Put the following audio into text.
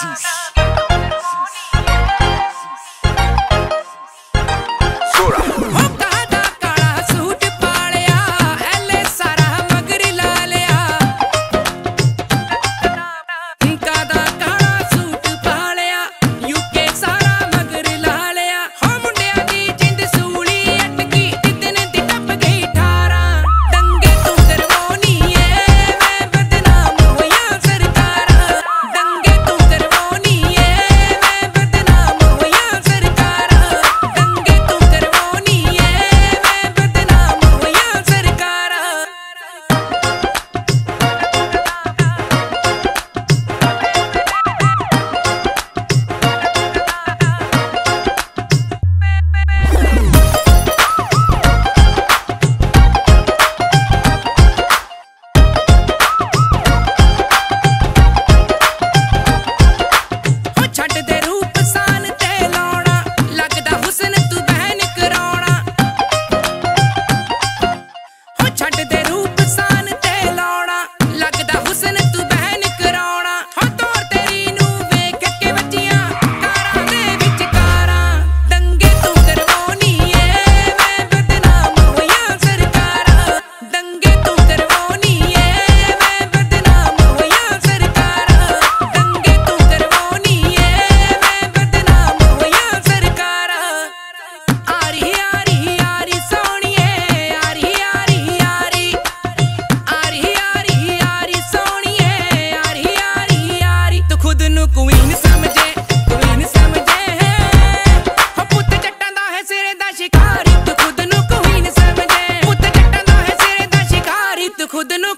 Jesus. खुद नु